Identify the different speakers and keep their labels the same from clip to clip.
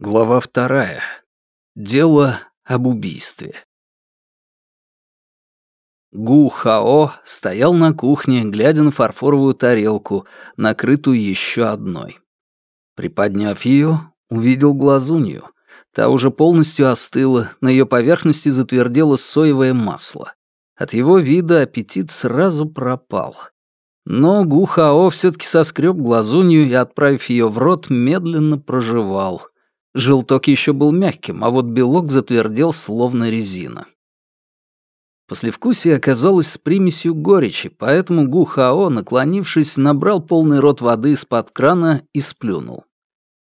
Speaker 1: Глава вторая. Дело об убийстве. Гу Хао стоял на кухне, глядя на фарфоровую тарелку, накрытую еще одной. Приподняв ее, увидел глазунью. Та уже полностью остыла, на ее поверхности затвердело соевое масло. От его вида аппетит сразу пропал. Но Гу Хао все-таки соскреб глазунью и, отправив ее в рот, медленно проживал — Желток еще был мягким, а вот белок затвердел, словно резина. Послевкусие оказалось с примесью горечи, поэтому Гухао, наклонившись, набрал полный рот воды из-под крана и сплюнул.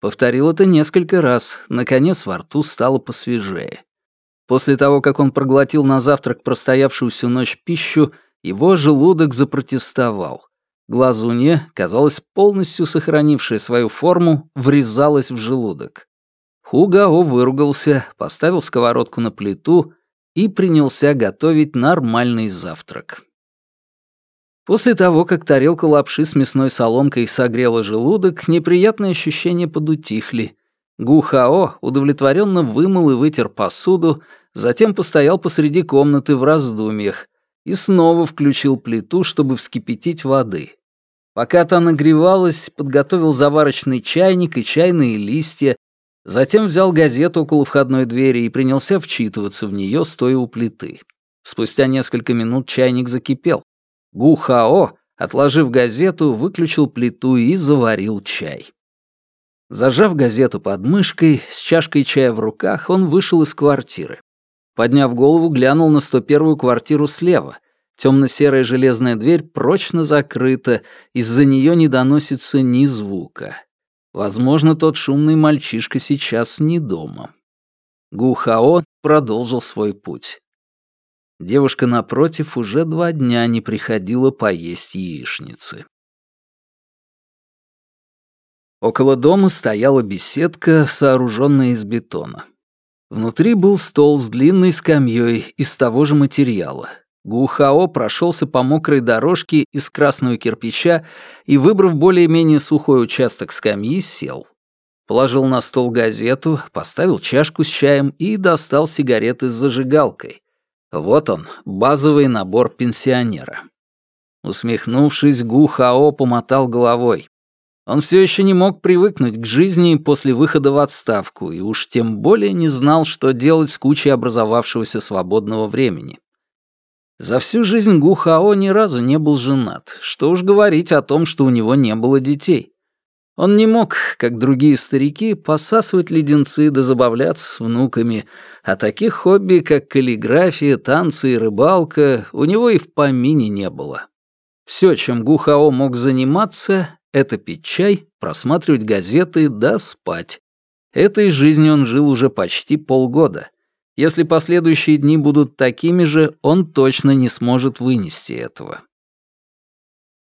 Speaker 1: Повторил это несколько раз, наконец во рту стало посвежее. После того, как он проглотил на завтрак простоявшую всю ночь пищу, его желудок запротестовал. Глазунья, казалось, полностью сохранившая свою форму, врезалась в желудок. Хугао выругался, поставил сковородку на плиту и принялся готовить нормальный завтрак. После того, как тарелка лапши с мясной соломкой согрела желудок, неприятные ощущения подутихли. Гухао удовлетворенно вымыл и вытер посуду, затем постоял посреди комнаты в раздумьях и снова включил плиту, чтобы вскипятить воды. Пока та нагревалась, подготовил заварочный чайник и чайные листья, Затем взял газету около входной двери и принялся вчитываться в нее, стоя у плиты. Спустя несколько минут чайник закипел. Гу Хао, отложив газету, выключил плиту и заварил чай. Зажав газету под мышкой, с чашкой чая в руках, он вышел из квартиры. Подняв голову, глянул на 101-ю квартиру слева. Темно-серая железная дверь прочно закрыта, из-за нее не доносится ни звука. Возможно, тот шумный мальчишка сейчас не дома. Гухао продолжил свой путь. Девушка напротив уже два дня не приходила поесть яичницы. Около дома стояла беседка, сооруженная из бетона. Внутри был стол с длинной скамьей из того же материала. Гухао прошелся по мокрой дорожке из красного кирпича и, выбрав более-менее сухой участок скамьи, сел. Положил на стол газету, поставил чашку с чаем и достал сигареты с зажигалкой. Вот он, базовый набор пенсионера. Усмехнувшись, Гухао помотал головой. Он все еще не мог привыкнуть к жизни после выхода в отставку и уж тем более не знал, что делать с кучей образовавшегося свободного времени. За всю жизнь Гухао ни разу не был женат, что уж говорить о том, что у него не было детей. Он не мог, как другие старики, посасывать леденцы да забавляться с внуками, а таких хобби, как каллиграфия, танцы и рыбалка, у него и в помине не было. Все, чем Гухао мог заниматься, это пить чай, просматривать газеты да спать. Этой жизнью он жил уже почти полгода — если последующие дни будут такими же, он точно не сможет вынести этого.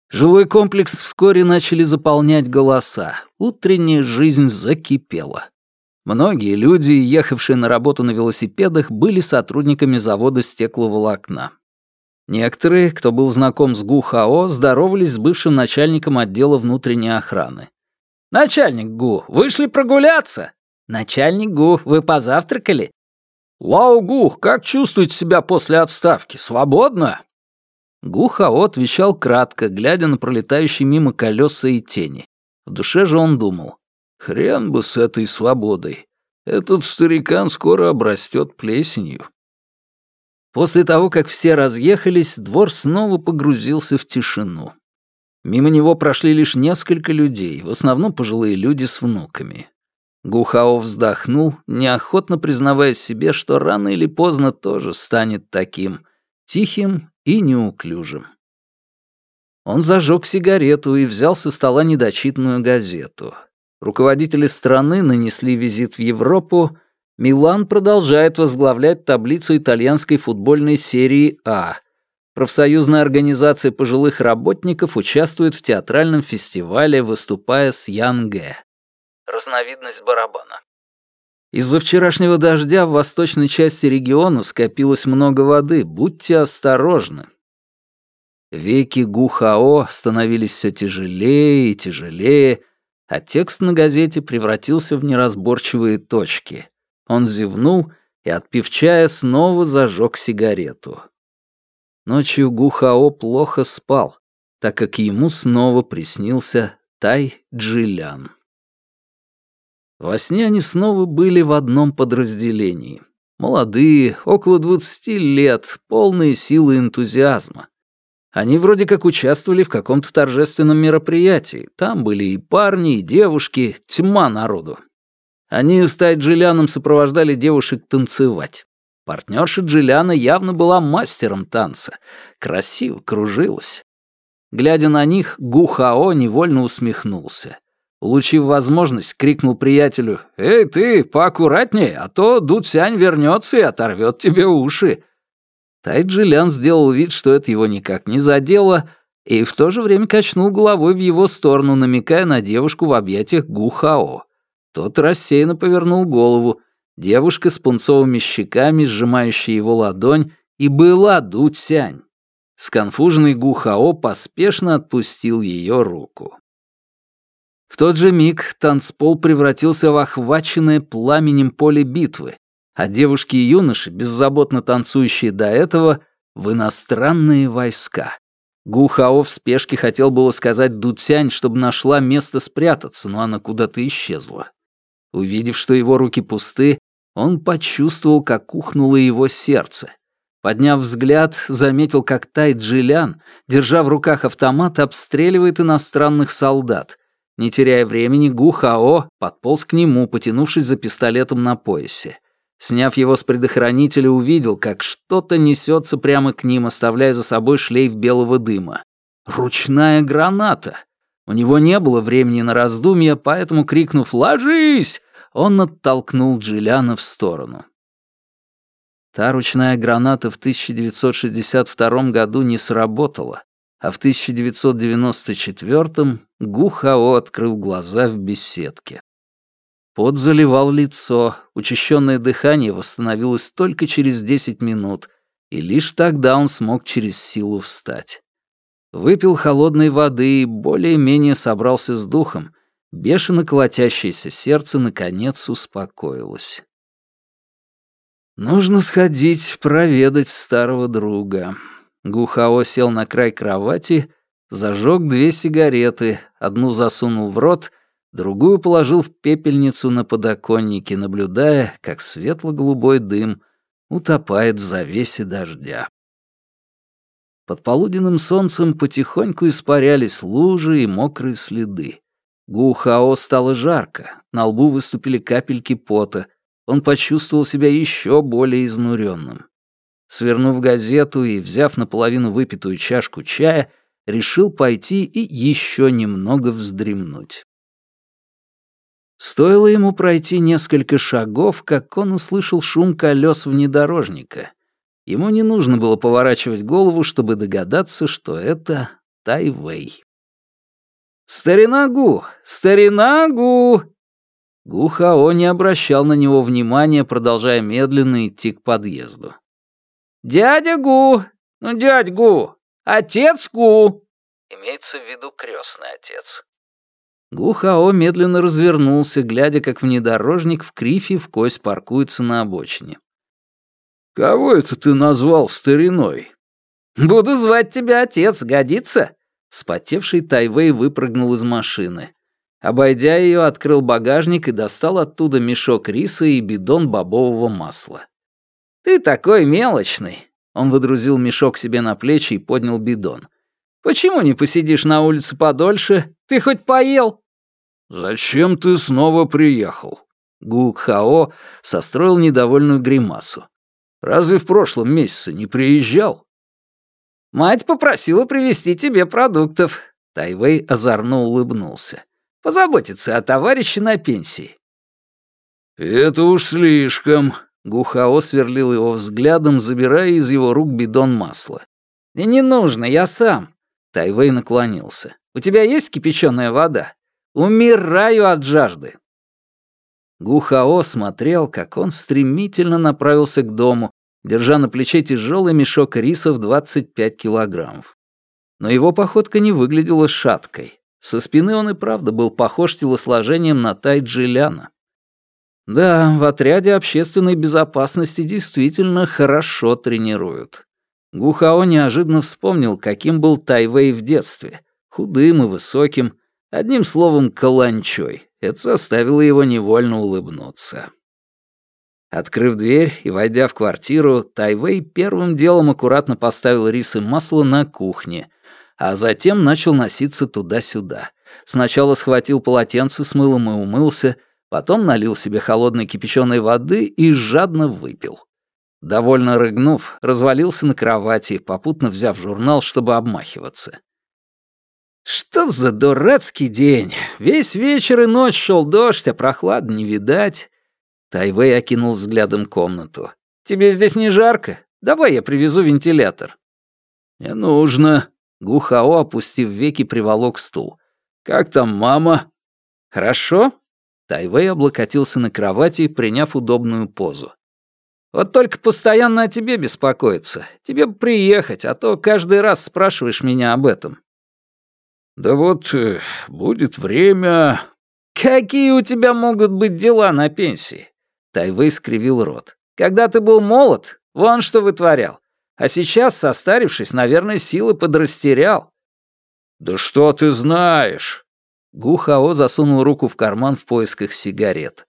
Speaker 1: Жилой комплекс вскоре начали заполнять голоса. Утренняя жизнь закипела. Многие люди, ехавшие на работу на велосипедах, были сотрудниками завода стекловолокна. Некоторые, кто был знаком с ГУ-ХАО, здоровались с бывшим начальником отдела внутренней охраны. «Начальник ГУ, вышли прогуляться?» «Начальник ГУ, вы позавтракали?» «Лао Гух, как чувствуете себя после отставки? Свободно?» Гухао отвечал кратко, глядя на пролетающие мимо колеса и тени. В душе же он думал. «Хрен бы с этой свободой. Этот старикан скоро обрастет плесенью». После того, как все разъехались, двор снова погрузился в тишину. Мимо него прошли лишь несколько людей, в основном пожилые люди с внуками. Гухао вздохнул, неохотно признавая себе, что рано или поздно тоже станет таким, тихим и неуклюжим. Он зажег сигарету и взял со стола недочитанную газету. Руководители страны нанесли визит в Европу. Милан продолжает возглавлять таблицу итальянской футбольной серии А. Профсоюзная организация пожилых работников участвует в театральном фестивале, выступая с Янге разновидность барабана. Из-за вчерашнего дождя в восточной части региона скопилось много воды, будьте осторожны. Веки Гухао становились все тяжелее и тяжелее, а текст на газете превратился в неразборчивые точки. Он зевнул и, отпив чая, снова зажег сигарету. Ночью Гухао плохо спал, так как ему снова приснился Тай Джилян. Во сне они снова были в одном подразделении. Молодые, около двадцати лет, полные силы энтузиазма. Они вроде как участвовали в каком-то торжественном мероприятии. Там были и парни, и девушки, тьма народу. Они с Тай Джиляном сопровождали девушек танцевать. Партнерша Джиляна явно была мастером танца. Красиво кружилась. Глядя на них, Гухао невольно усмехнулся. Улучив возможность, крикнул приятелю «Эй, ты, поаккуратней, а то Дуцянь вернется и оторвет тебе уши». Тайджилян сделал вид, что это его никак не задело, и в то же время качнул головой в его сторону, намекая на девушку в объятиях Гухао. Тот рассеянно повернул голову. Девушка с пунцовыми щеками, сжимающая его ладонь, и была Дуцянь. Сконфуженный Гухао поспешно отпустил ее руку. В тот же миг танцпол превратился в охваченное пламенем поле битвы, а девушки и юноши, беззаботно танцующие до этого, в иностранные войска. Гухао в спешке хотел было сказать Дуцянь, чтобы нашла место спрятаться, но она куда-то исчезла. Увидев, что его руки пусты, он почувствовал, как ухнуло его сердце. Подняв взгляд, заметил, как Тай Джилян, держа в руках автомат, обстреливает иностранных солдат — не теряя времени, Гу Хао подполз к нему, потянувшись за пистолетом на поясе. Сняв его с предохранителя, увидел, как что-то несется прямо к ним, оставляя за собой шлейф белого дыма. Ручная граната! У него не было времени на раздумья, поэтому, крикнув «Ложись!», он оттолкнул Джиляна в сторону. Та ручная граната в 1962 году не сработала, а в 1994-м Гухао открыл глаза в беседке. Пот заливал лицо, учащенное дыхание восстановилось только через 10 минут, и лишь тогда он смог через силу встать. Выпил холодной воды и более-менее собрался с духом, бешено колотящееся сердце наконец успокоилось. Нужно сходить проведать старого друга. Гухао сел на край кровати, зажег две сигареты, одну засунул в рот, другую положил в пепельницу на подоконнике, наблюдая, как светло-голубой дым утопает в завесе дождя. Под полуденным солнцем потихоньку испарялись лужи и мокрые следы. Гухао стало жарко, на лбу выступили капельки пота, он почувствовал себя еще более изнуренным. Свернув газету и взяв наполовину выпитую чашку чая, решил пойти и еще немного вздремнуть. Стоило ему пройти несколько шагов, как он услышал шум колес внедорожника. Ему не нужно было поворачивать голову, чтобы догадаться, что это Тайвей. «Старина Гу! Старина Гу!» Гу Хао не обращал на него внимания, продолжая медленно идти к подъезду. «Дядя Гу! Ну, дядь Гу! Отец Гу!» Имеется в виду крестный отец. Гу Хао медленно развернулся, глядя, как внедорожник в крифе в кость паркуется на обочине. «Кого это ты назвал стариной?» «Буду звать тебя отец, годится?» Вспотевший Тайвей выпрыгнул из машины. Обойдя ее, открыл багажник и достал оттуда мешок риса и бидон бобового масла. «Ты такой мелочный!» Он выдрузил мешок себе на плечи и поднял бидон. «Почему не посидишь на улице подольше? Ты хоть поел?» «Зачем ты снова приехал?» Гук Хао состроил недовольную гримасу. «Разве в прошлом месяце не приезжал?» «Мать попросила привезти тебе продуктов». Тайвей озорно улыбнулся. «Позаботиться о товарище на пенсии». «Это уж слишком», Гухао сверлил его взглядом, забирая из его рук бидон масла. «И не нужно, я сам». Тайвей наклонился. «У тебя есть кипяченая вода? Умираю от жажды». Гухао смотрел, как он стремительно направился к дому, держа на плече тяжелый мешок риса в 25 килограммов. Но его походка не выглядела шаткой. Со спины он и правда был похож телосложением на Тай Джиляна. Да, в отряде общественной безопасности действительно хорошо тренируют. Гухао неожиданно вспомнил, каким был Тайвей в детстве. Худым и высоким, одним словом, каланчой. Это заставило его невольно улыбнуться. Открыв дверь и войдя в квартиру, Тайвей первым делом аккуратно поставил рис и масло на кухне, а затем начал носиться туда-сюда. Сначала схватил полотенце с мылом и умылся, потом налил себе холодной кипяченой воды и жадно выпил. Довольно рыгнув, развалился на кровати, попутно взяв журнал, чтобы обмахиваться. Что за дурацкий день? Весь вечер и ночь шел дождь, а прохлад не видать. Тайвей окинул взглядом комнату. «Тебе здесь не жарко? Давай я привезу вентилятор». «Не нужно». Гухао, опустив веки, приволок стул. «Как там мама?» «Хорошо». Тайвей облокотился на кровати, приняв удобную позу. «Вот только постоянно о тебе беспокоиться. Тебе бы приехать, а то каждый раз спрашиваешь меня об этом». «Да вот э, будет время...» «Какие у тебя могут быть дела на пенсии? Тайвей скривил рот. «Когда ты был молод, вон что вытворял. А сейчас, состарившись, наверное, силы подрастерял». «Да что ты знаешь?» Гухао засунул руку в карман в поисках сигарет.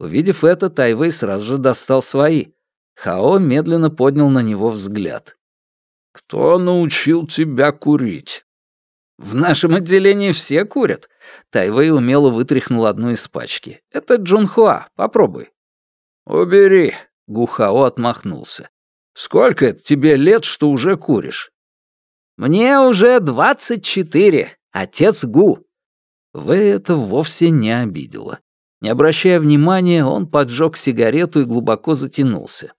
Speaker 1: Увидев это, Тайвей сразу же достал свои. Хао медленно поднял на него взгляд. «Кто научил тебя курить?» «В нашем отделении все курят». Тайвей умело вытряхнул одну из пачки. «Это Джунхуа, попробуй». «Убери», — Гухао отмахнулся. «Сколько это тебе лет, что уже куришь?» «Мне уже двадцать четыре, отец Гу». Вы это вовсе не обидело. Не обращая внимания, он поджег сигарету и глубоко затянулся.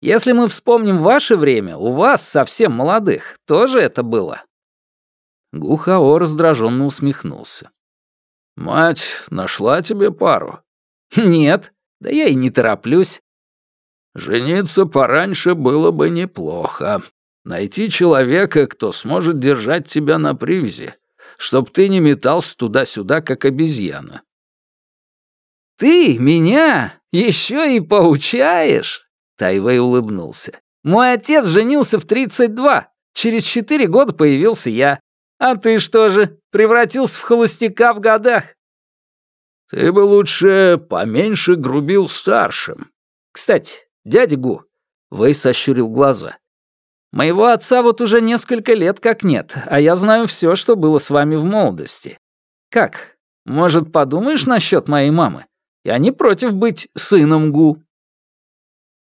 Speaker 1: «Если мы вспомним ваше время, у вас, совсем молодых, тоже это было?» Гухао раздраженно усмехнулся. «Мать нашла тебе пару?» «Нет, да я и не тороплюсь. Жениться пораньше было бы неплохо. Найти человека, кто сможет держать тебя на привязи, чтоб ты не метался туда-сюда, как обезьяна. «Ты меня еще и поучаешь?» Тайвей улыбнулся. «Мой отец женился в 32. Через четыре года появился я. А ты что же, превратился в холостяка в годах?» Ты бы лучше поменьше грубил старшим. Кстати, дядя Гу, Вэй сощурил глаза. Моего отца вот уже несколько лет как нет, а я знаю все, что было с вами в молодости. Как? Может, подумаешь насчет моей мамы? Я не против быть сыном Гу.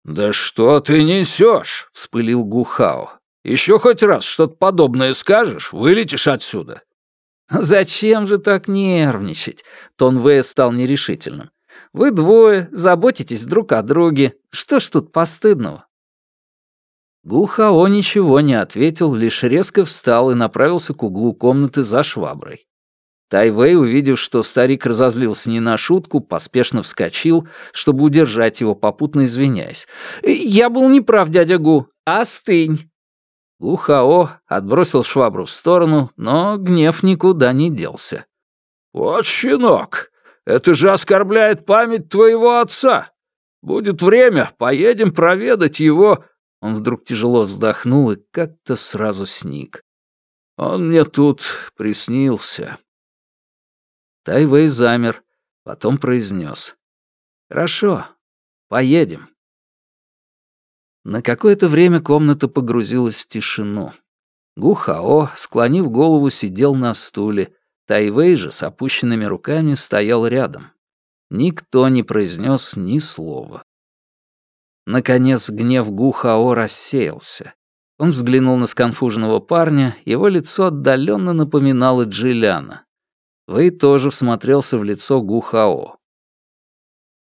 Speaker 1: «Да что ты несешь? вспылил Гу Хао. «Еще хоть раз что-то подобное скажешь, вылетишь отсюда». «Зачем же так нервничать?» Тон Вэя стал нерешительным. «Вы двое, заботитесь друг о друге. Что ж тут постыдного?» Гухао ничего не ответил, лишь резко встал и направился к углу комнаты за шваброй. Тайвей, увидев, что старик разозлился не на шутку, поспешно вскочил, чтобы удержать его, попутно извиняясь. «Я был неправ, дядя Гу. Остынь!» Гухао отбросил швабру в сторону, но гнев никуда не делся. «Вот щенок! Это же оскорбляет память твоего отца! Будет время, поедем проведать его...» Он вдруг тяжело вздохнул и как-то сразу сник. «Он мне тут приснился». Тайвей замер, потом произнес. «Хорошо, поедем». На какое-то время комната погрузилась в тишину. Гухао, склонив голову, сидел на стуле. Тайвей же с опущенными руками стоял рядом. Никто не произнес ни слова. Наконец гнев Гухао рассеялся. Он взглянул на сконфуженного парня, его лицо отдаленно напоминало Джиляна. Вэй тоже всмотрелся в лицо Гухао.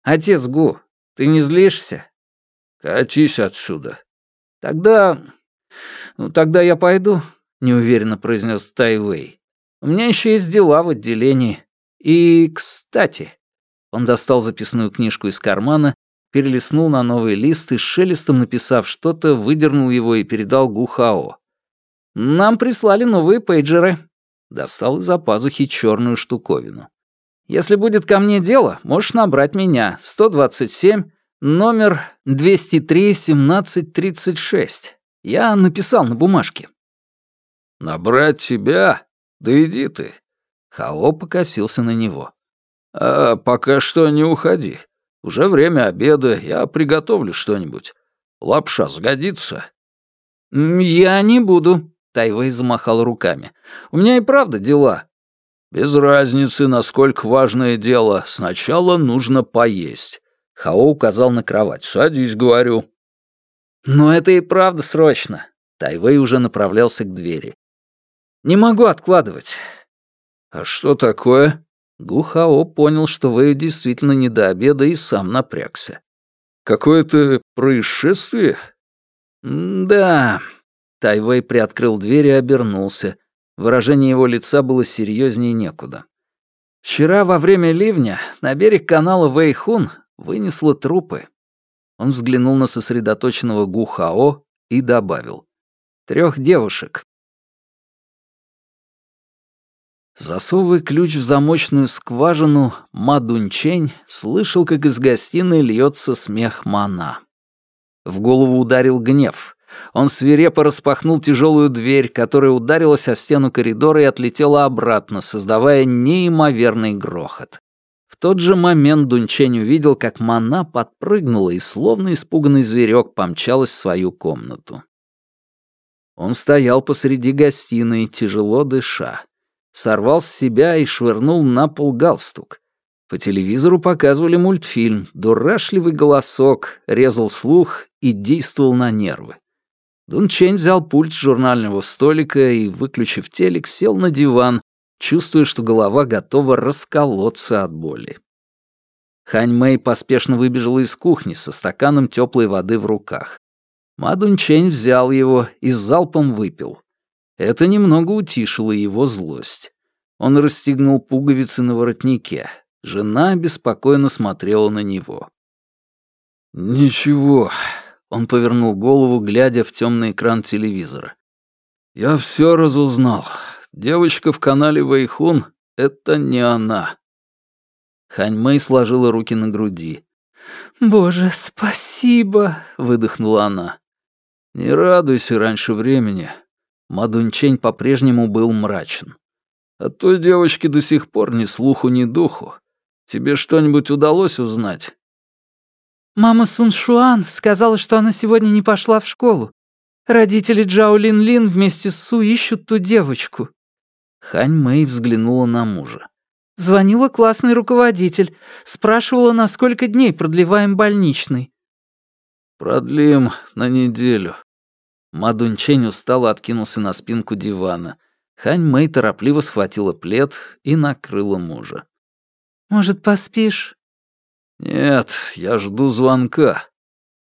Speaker 1: «Отец Гу, ты не злишься?» «Катись отсюда». «Тогда... Ну, тогда я пойду», — неуверенно произнес Тайвей. «У меня еще есть дела в отделении. И, кстати...» Он достал записную книжку из кармана, перелистнул на новый лист и шелестом написав что-то, выдернул его и передал Гухао. «Нам прислали новые пейджеры». Достал из-за пазухи черную штуковину. «Если будет ко мне дело, можешь набрать меня. 127, номер 203-1736. Я написал на бумажке».
Speaker 2: «Набрать тебя? Да иди ты!»
Speaker 1: Хао покосился на него.
Speaker 2: «А пока что не уходи. Уже время обеда, я приготовлю что-нибудь. Лапша сгодится?»
Speaker 1: «Я не буду», — Тайвей замахал руками. «У меня и правда дела».
Speaker 2: «Без разницы, насколько важное дело. Сначала нужно поесть».
Speaker 1: Хао указал на кровать.
Speaker 2: «Садись, говорю».
Speaker 1: «Но это и правда срочно». Тайвей уже направлялся к двери. «Не могу откладывать».
Speaker 2: «А что такое?»
Speaker 1: Гухао понял, что Вэй действительно не до обеда и сам напрягся.
Speaker 2: «Какое-то происшествие?»
Speaker 1: «Да». Тайвей приоткрыл дверь и обернулся. Выражение его лица было серьезнее некуда. «Вчера во время ливня на берег канала Вэйхун вынесло трупы». Он взглянул на сосредоточенного Гухао и добавил. «Трех девушек, Засовывая ключ в замочную скважину, Ма Дунчень слышал, как из гостиной льется смех Мана. В голову ударил гнев. Он свирепо распахнул тяжелую дверь, которая ударилась о стену коридора и отлетела обратно, создавая неимоверный грохот. В тот же момент Дунчень увидел, как Мана подпрыгнула и, словно испуганный зверек, помчалась в свою комнату. Он стоял посреди гостиной, тяжело дыша сорвал с себя и швырнул на пол галстук. По телевизору показывали мультфильм, дурашливый голосок, резал слух и действовал на нервы. Дун Чень взял пульт с журнального столика и, выключив телек, сел на диван, чувствуя, что голова готова расколоться от боли. Хань Мэй поспешно выбежала из кухни со стаканом теплой воды в руках. Ма Дун Чень взял его и залпом выпил. Это немного утишило его злость. Он расстегнул пуговицы на воротнике. Жена беспокойно смотрела на него.
Speaker 2: «Ничего», — он повернул голову, глядя в темный экран телевизора. «Я все разузнал. Девочка в канале Вэйхун — это не она».
Speaker 1: Хань Мэй сложила руки на груди.
Speaker 3: «Боже, спасибо!» — выдохнула она.
Speaker 2: «Не радуйся раньше времени.
Speaker 1: Мадунчень по-прежнему был мрачен.
Speaker 2: «От той девочки до сих пор ни слуху, ни духу. Тебе что-нибудь удалось узнать?»
Speaker 3: «Мама Суншуан сказала, что она сегодня не пошла в школу. Родители Джао Лин Лин вместе с Су ищут ту девочку».
Speaker 1: Хань Мэй взглянула на мужа.
Speaker 3: Звонила классный руководитель, спрашивала, на сколько дней продлеваем больничный.
Speaker 2: «Продлим на неделю»,
Speaker 1: Мадунчень устало откинулся на спинку дивана. Хань Мэй торопливо схватила плед и накрыла мужа.
Speaker 3: «Может, поспишь?»
Speaker 2: «Нет, я жду звонка».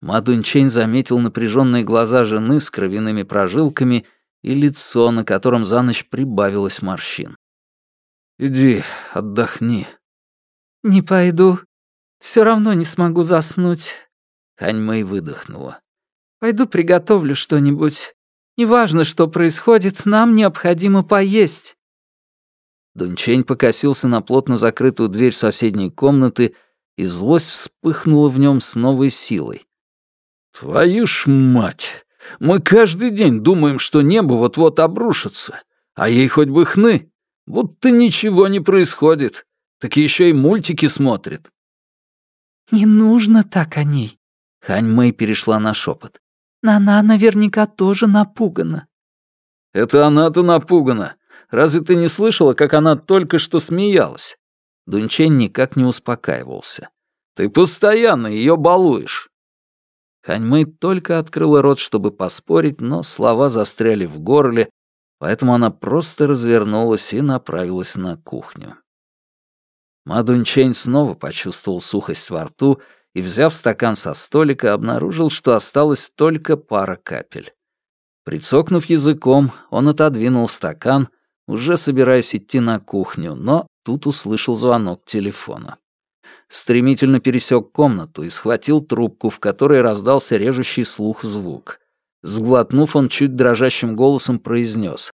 Speaker 1: Мадунчень заметил напряженные глаза жены с кровяными прожилками и лицо, на котором за ночь прибавилось морщин.
Speaker 2: «Иди, отдохни».
Speaker 3: «Не пойду. Все равно не смогу заснуть».
Speaker 1: Хань Мэй выдохнула.
Speaker 3: Пойду приготовлю что-нибудь. Неважно, что происходит, нам необходимо поесть».
Speaker 1: Дунчень покосился на плотно закрытую дверь соседней комнаты, и злость вспыхнула в нем с новой силой.
Speaker 2: «Твою ж мать! Мы каждый день думаем, что небо вот-вот обрушится, а ей хоть бы хны, будто ничего не происходит, так еще и мультики смотрит».
Speaker 3: «Не нужно так о ней», —
Speaker 1: Хань Мэй перешла на шепот.
Speaker 3: Она наверняка тоже напугана».
Speaker 2: «Это она-то напугана. Разве ты не слышала, как она только что смеялась?»
Speaker 1: Дунчень никак не успокаивался.
Speaker 2: «Ты постоянно ее балуешь».
Speaker 1: Ханьмэй только открыла рот, чтобы поспорить, но слова застряли в горле, поэтому она просто развернулась и направилась на кухню. Мадунчень снова почувствовал сухость во рту и, взяв стакан со столика, обнаружил, что осталась только пара капель. Прицокнув языком, он отодвинул стакан, уже собираясь идти на кухню, но тут услышал звонок телефона. Стремительно пересек комнату и схватил трубку, в которой раздался режущий слух звук. Сглотнув, он чуть дрожащим голосом произнес.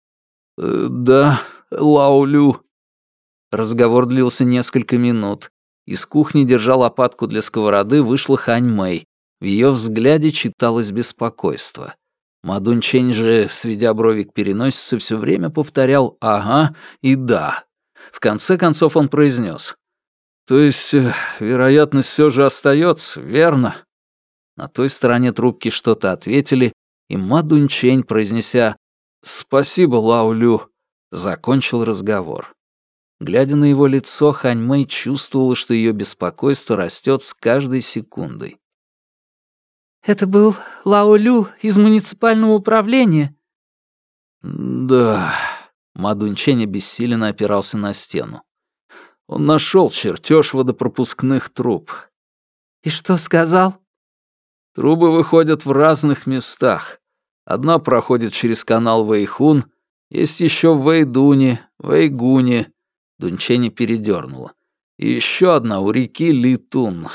Speaker 2: «Э, «Да, Лаулю».
Speaker 1: Разговор длился несколько минут. Из кухни, держа лопатку для сковороды, вышла Хань Мэй. В ее взгляде читалось беспокойство. Мадун Чень же, сведя брови к переносице, все время повторял «ага» и «да». В конце концов он произнес «То есть, э, вероятность все же остается, верно?» На той стороне трубки что-то ответили, и Мадун Чень, произнеся «Спасибо, Лаулю», закончил разговор. Глядя на его лицо, Хань Мэй чувствовала, что ее беспокойство растет с каждой секундой.
Speaker 3: «Это был Лао Лю из муниципального управления?»
Speaker 2: «Да...» — Мадунчень обессиленно опирался на стену. «Он нашел чертеж водопропускных труб».
Speaker 3: «И что сказал?»
Speaker 2: «Трубы выходят в разных местах. Одна проходит через канал Вэйхун, есть еще в Вэйдуне, Вэйгуне, Дунчени передернула. И еще одна у реки Литун.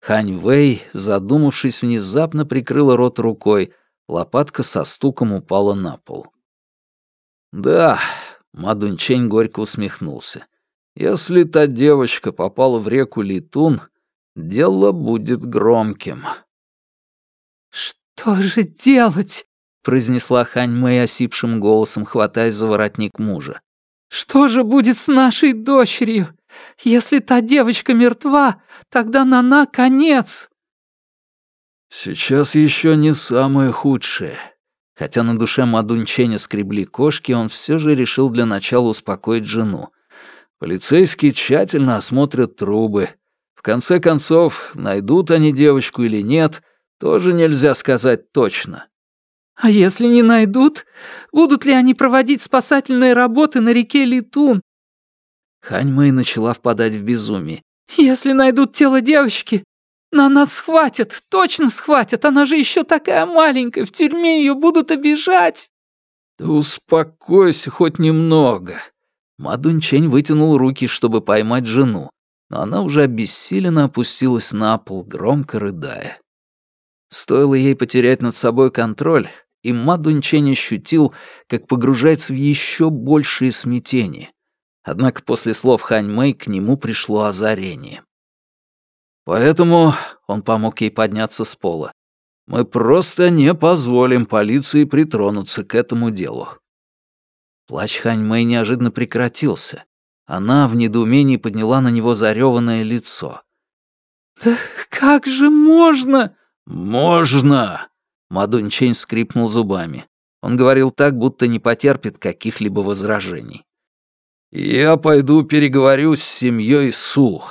Speaker 2: Хань Вэй, задумавшись, внезапно прикрыла рот рукой, лопатка со стуком упала на пол. «Да», — Мадунчень горько усмехнулся, «если та девочка попала в реку Литун, дело будет громким».
Speaker 3: «Что же делать?» — произнесла Хань Мэй осипшим голосом, хватаясь за воротник мужа. Что же будет с нашей дочерью? Если та девочка мертва, тогда Нана конец.
Speaker 2: Сейчас еще не самое худшее. Хотя на душе Мадунченя скребли кошки, он все же решил для начала успокоить жену. Полицейские тщательно осмотрят трубы. В конце концов, найдут они девочку или нет, тоже нельзя сказать точно.
Speaker 3: А если не найдут, будут ли они проводить спасательные работы на реке Литун?
Speaker 1: Хань Мэй начала впадать в безумие.
Speaker 3: Если найдут тело девочки, на нас схватят, точно схватят, она же еще такая маленькая, в тюрьме ее будут обижать.
Speaker 2: Да успокойся хоть немного.
Speaker 1: Мадун Чень вытянул руки, чтобы поймать жену, но она уже обессиленно опустилась на пол, громко рыдая. Стоило ей потерять над собой контроль, и Мадунчень ощутил, как погружается в еще большее смятение. Однако после слов Хань Мэй к нему пришло озарение. Поэтому он помог ей подняться с пола. Мы просто не позволим полиции притронуться к этому делу. Плач Хань Мэй неожиданно прекратился. Она в недоумении подняла на него зареванное лицо.
Speaker 3: «Да как же можно?»
Speaker 2: «Можно!»
Speaker 1: Мадунчень скрипнул зубами. Он говорил так, будто не потерпит каких-либо возражений.
Speaker 2: «Я пойду переговорю с семьей Су.